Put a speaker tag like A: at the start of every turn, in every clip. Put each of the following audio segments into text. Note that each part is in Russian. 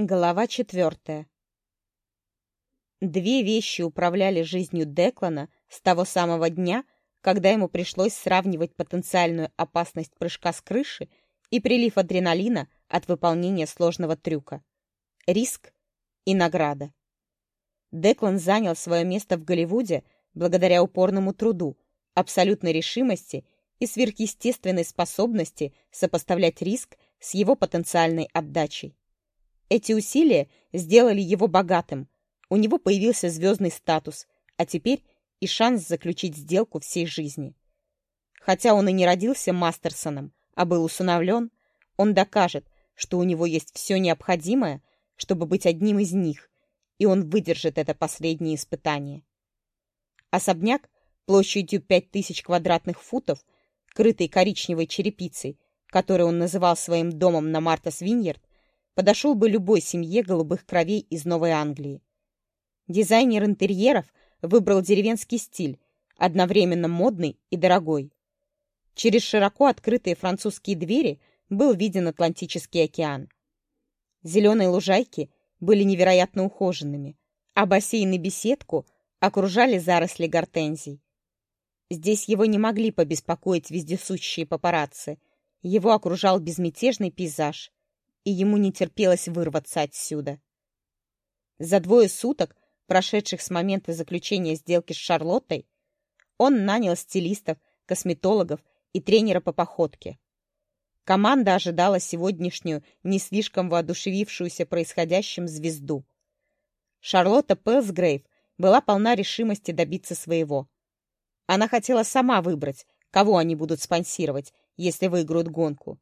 A: Глава четвертая. Две вещи управляли жизнью Деклана с того самого дня, когда ему пришлось сравнивать потенциальную опасность прыжка с крыши и прилив адреналина от выполнения сложного трюка. Риск и награда. Деклан занял свое место в Голливуде благодаря упорному труду, абсолютной решимости и сверхъестественной способности сопоставлять риск с его потенциальной отдачей. Эти усилия сделали его богатым. У него появился звездный статус, а теперь и шанс заключить сделку всей жизни. Хотя он и не родился Мастерсоном, а был усыновлен, он докажет, что у него есть все необходимое, чтобы быть одним из них, и он выдержит это последнее испытание. Особняк площадью 5000 квадратных футов, крытый коричневой черепицей, который он называл своим домом на Мартас Виньерд, подошел бы любой семье голубых кровей из Новой Англии. Дизайнер интерьеров выбрал деревенский стиль, одновременно модный и дорогой. Через широко открытые французские двери был виден Атлантический океан. Зеленые лужайки были невероятно ухоженными, а бассейн и беседку окружали заросли гортензий. Здесь его не могли побеспокоить вездесущие папарацци. Его окружал безмятежный пейзаж и ему не терпелось вырваться отсюда. За двое суток, прошедших с момента заключения сделки с Шарлоттой, он нанял стилистов, косметологов и тренера по походке. Команда ожидала сегодняшнюю, не слишком воодушевившуюся происходящим звезду. Шарлотта Пэлсгрейв была полна решимости добиться своего. Она хотела сама выбрать, кого они будут спонсировать, если выиграют гонку.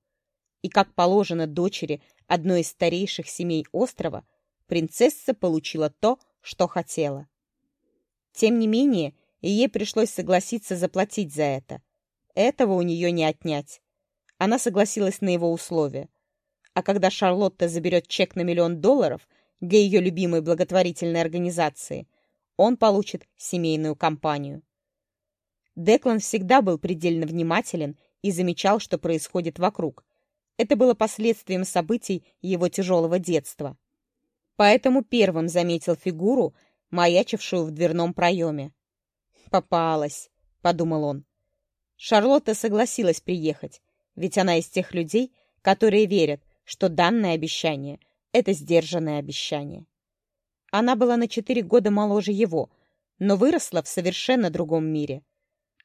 A: И, как положено дочери одной из старейших семей острова, принцесса получила то, что хотела. Тем не менее, ей пришлось согласиться заплатить за это. Этого у нее не отнять. Она согласилась на его условия. А когда Шарлотта заберет чек на миллион долларов для ее любимой благотворительной организации, он получит семейную компанию. Деклан всегда был предельно внимателен и замечал, что происходит вокруг, это было последствием событий его тяжелого детства. Поэтому первым заметил фигуру, маячившую в дверном проеме. «Попалась», — подумал он. Шарлотта согласилась приехать, ведь она из тех людей, которые верят, что данное обещание — это сдержанное обещание. Она была на четыре года моложе его, но выросла в совершенно другом мире.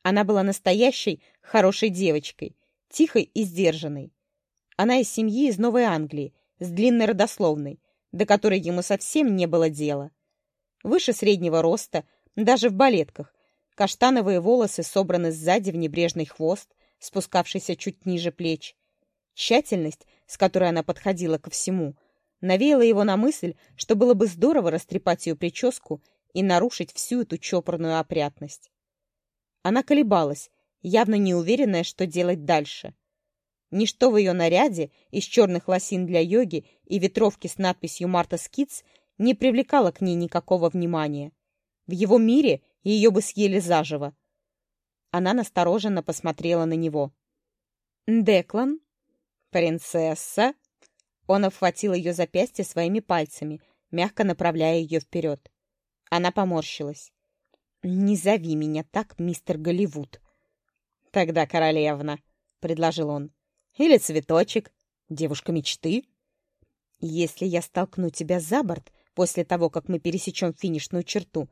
A: Она была настоящей, хорошей девочкой, тихой и сдержанной. Она из семьи из Новой Англии, с длинной родословной, до которой ему совсем не было дела. Выше среднего роста, даже в балетках, каштановые волосы собраны сзади в небрежный хвост, спускавшийся чуть ниже плеч. Тщательность, с которой она подходила ко всему, навеяла его на мысль, что было бы здорово растрепать ее прическу и нарушить всю эту чопорную опрятность. Она колебалась, явно не уверенная, что делать дальше. Ничто в ее наряде из черных лосин для йоги и ветровки с надписью «Martha's Kids» не привлекало к ней никакого внимания. В его мире ее бы съели заживо. Она настороженно посмотрела на него. «Деклан? Принцесса?» Он обхватил ее запястье своими пальцами, мягко направляя ее вперед. Она поморщилась. «Не зови меня так, мистер Голливуд». «Тогда королевна», — предложил он. Или цветочек. Девушка мечты. Если я столкну тебя за борт после того, как мы пересечем финишную черту,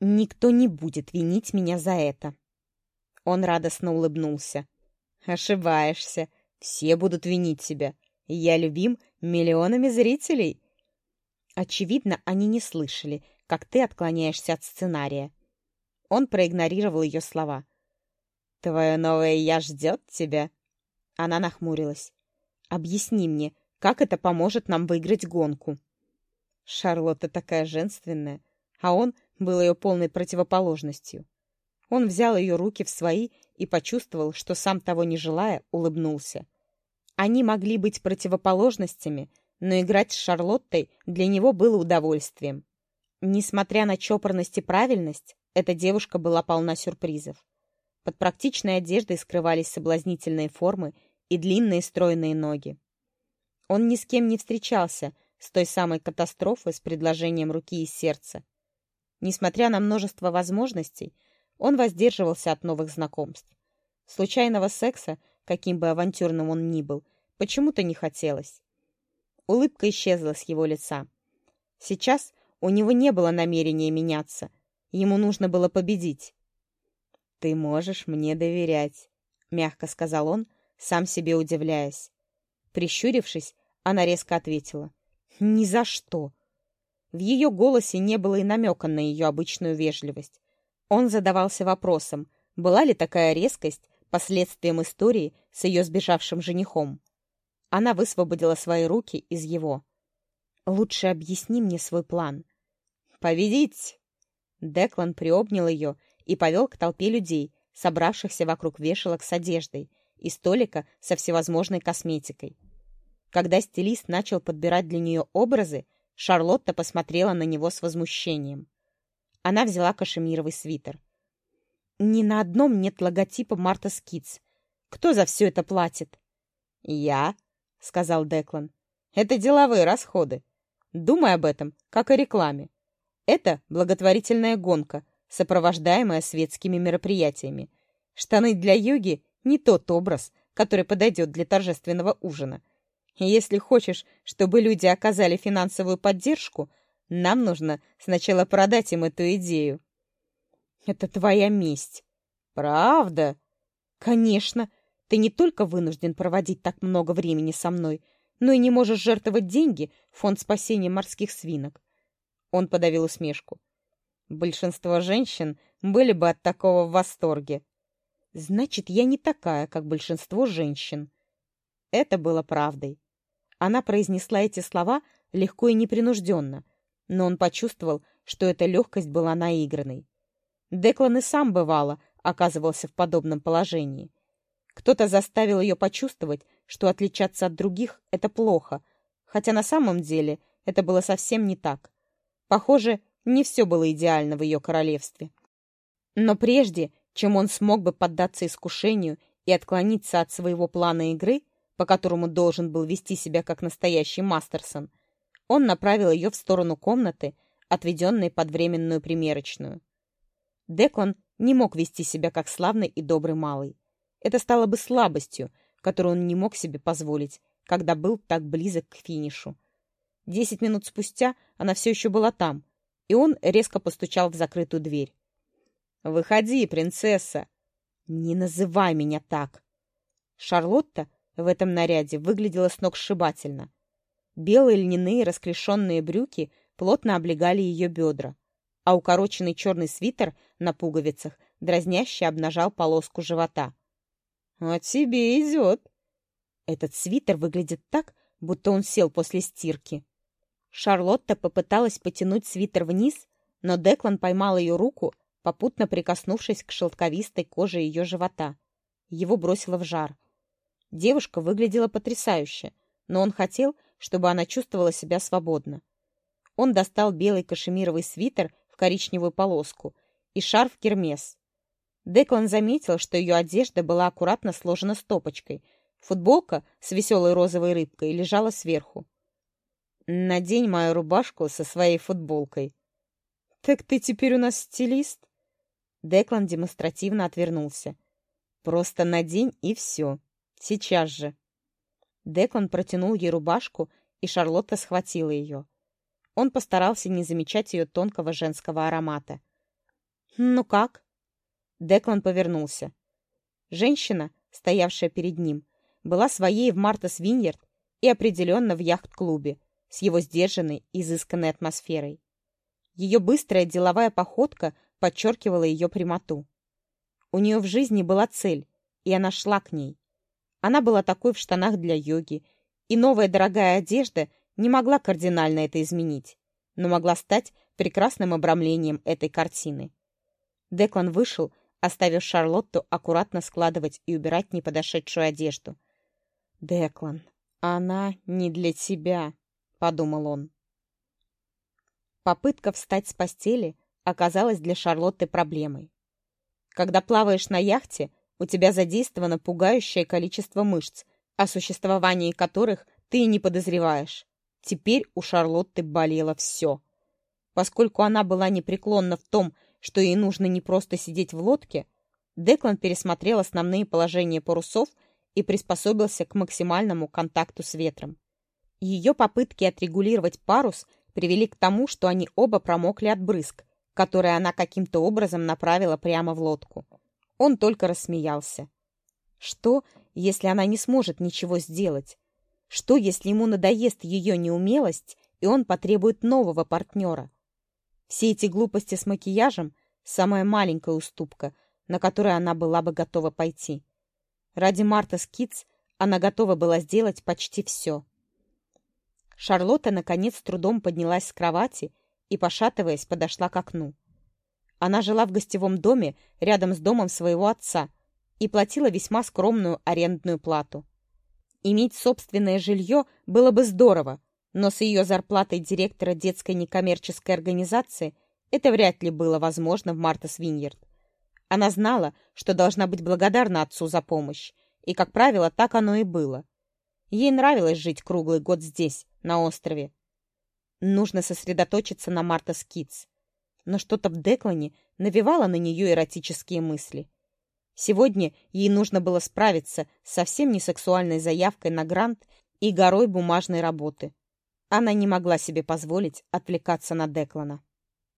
A: никто не будет винить меня за это. Он радостно улыбнулся. Ошибаешься. Все будут винить тебя. Я любим миллионами зрителей. Очевидно, они не слышали, как ты отклоняешься от сценария. Он проигнорировал ее слова. «Твое новое «я» ждет тебя», она нахмурилась. «Объясни мне, как это поможет нам выиграть гонку?» Шарлотта такая женственная, а он был ее полной противоположностью. Он взял ее руки в свои и почувствовал, что сам того не желая, улыбнулся. Они могли быть противоположностями, но играть с Шарлоттой для него было удовольствием. Несмотря на чопорность и правильность, эта девушка была полна сюрпризов. Под практичной одеждой скрывались соблазнительные формы и длинные стройные ноги. Он ни с кем не встречался, с той самой катастрофы с предложением руки и сердца. Несмотря на множество возможностей, он воздерживался от новых знакомств. Случайного секса, каким бы авантюрным он ни был, почему-то не хотелось. Улыбка исчезла с его лица. Сейчас у него не было намерения меняться. Ему нужно было победить. «Ты можешь мне доверять», — мягко сказал он, сам себе удивляясь. Прищурившись, она резко ответила. «Ни за что!» В ее голосе не было и намека на ее обычную вежливость. Он задавался вопросом, была ли такая резкость последствием истории с ее сбежавшим женихом. Она высвободила свои руки из его. «Лучше объясни мне свой план». «Победить!» Деклан приобнял ее и повел к толпе людей, собравшихся вокруг вешалок с одеждой и столика со всевозможной косметикой. Когда стилист начал подбирать для нее образы, Шарлотта посмотрела на него с возмущением. Она взяла кашемировый свитер. «Ни на одном нет логотипа Martha's Kids. Кто за все это платит?» «Я», — сказал Деклан. «Это деловые расходы. Думай об этом, как о рекламе. Это благотворительная гонка, сопровождаемая светскими мероприятиями. Штаны для йоги — не тот образ, который подойдет для торжественного ужина. Если хочешь, чтобы люди оказали финансовую поддержку, нам нужно сначала продать им эту идею. Это твоя месть. Правда? Конечно. Ты не только вынужден проводить так много времени со мной, но и не можешь жертвовать деньги в фонд спасения морских свинок. Он подавил усмешку. Большинство женщин были бы от такого в восторге. Значит, я не такая, как большинство женщин. Это было правдой. Она произнесла эти слова легко и непринужденно, но он почувствовал, что эта легкость была наигранной. Деклан и сам, бывало, оказывался в подобном положении. Кто-то заставил ее почувствовать, что отличаться от других — это плохо, хотя на самом деле это было совсем не так. Похоже, не все было идеально в ее королевстве. Но прежде, чем он смог бы поддаться искушению и отклониться от своего плана игры, по которому должен был вести себя как настоящий Мастерсон, он направил ее в сторону комнаты, отведенной под временную примерочную. Деклан не мог вести себя как славный и добрый малый. Это стало бы слабостью, которую он не мог себе позволить, когда был так близок к финишу. Десять минут спустя она все еще была там, и он резко постучал в закрытую дверь. «Выходи, принцесса!» «Не называй меня так!» Шарлотта в этом наряде выглядела сногсшибательно. Белые льняные расклешенные брюки плотно облегали ее бедра, а укороченный черный свитер на пуговицах дразняще обнажал полоску живота. «А тебе идет!» Этот свитер выглядит так, будто он сел после стирки. Шарлотта попыталась потянуть свитер вниз, но Деклан поймал ее руку, попутно прикоснувшись к шелковистой коже ее живота. Его бросило в жар. Девушка выглядела потрясающе, но он хотел, чтобы она чувствовала себя свободно. Он достал белый кашемировый свитер в коричневую полоску и шарф Гермес. Деклан заметил, что ее одежда была аккуратно сложена стопочкой. Футболка с веселой розовой рыбкой лежала сверху. «Надень мою рубашку со своей футболкой». «Так ты теперь у нас стилист?» Деклан демонстративно отвернулся. «Просто надень и все». Сейчас же. Деклан протянул ей рубашку, и Шарлотта схватила ее. Он постарался не замечать ее тонкого женского аромата. «Ну как?» Деклан повернулся. Женщина, стоявшая перед ним, была своей в Мартас Виньерд и определенно в яхт-клубе, с его сдержанной, изысканной атмосферой. Ее быстрая деловая походка подчеркивала ее прямоту. У нее в жизни была цель, и она шла к ней. Она была такой в штанах для йоги, и новая дорогая одежда не могла кардинально это изменить, но могла стать прекрасным обрамлением этой картины. Деклан вышел, оставив Шарлотту аккуратно складывать и убирать неподошедшую одежду. «Деклан, она не для тебя», — подумал он. Попытка встать с постели оказалась для Шарлотты проблемой. Когда плаваешь на яхте, у тебя задействовано пугающее количество мышц, о существовании которых ты и не подозреваешь. Теперь у Шарлотты болело все. Поскольку она была непреклонна в том, что ей нужно не просто сидеть в лодке, Деклан пересмотрел основные положения парусов и приспособился к максимальному контакту с ветром. Ее попытки отрегулировать парус привели к тому, что они оба промокли от брызг, которые она каким-то образом направила прямо в лодку. Он только рассмеялся. Что, если она не сможет ничего сделать? Что, если ему надоест ее неумелость, и он потребует нового партнера? Все эти глупости с макияжем — самая маленькая уступка, на которую она была бы готова пойти. Ради Martha's Kids она готова была сделать почти все. Шарлотта, наконец, с трудом поднялась с кровати и, пошатываясь, подошла к окну. Она жила в гостевом доме рядом с домом своего отца и платила весьма скромную арендную плату. Иметь собственное жилье было бы здорово, но с ее зарплатой директора детской некоммерческой организации это вряд ли было возможно в Мартас Виньерд. Она знала, что должна быть благодарна отцу за помощь, и, как правило, так оно и было. Ей нравилось жить круглый год здесь, на острове. Нужно сосредоточиться на Martha's Kids. Но что-то в Деклане навевало на нее эротические мысли. Сегодня ей нужно было справиться с совсем не сексуальной заявкой на грант и горой бумажной работы. Она не могла себе позволить отвлекаться на Деклана.